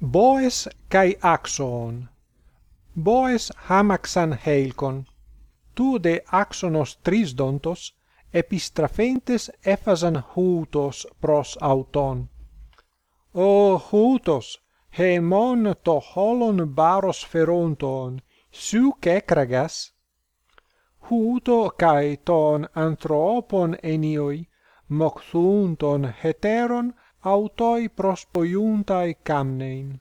boes kai axon boes hamaxan heilkon. Tu de axonos trisdontos epistrafentes ephasan houtos pros auton. O houtos hemon to holon baros feronton su kekragas. houto kai ton anthropon enioi mocthunton heteron autoi prospoiuntae camnein.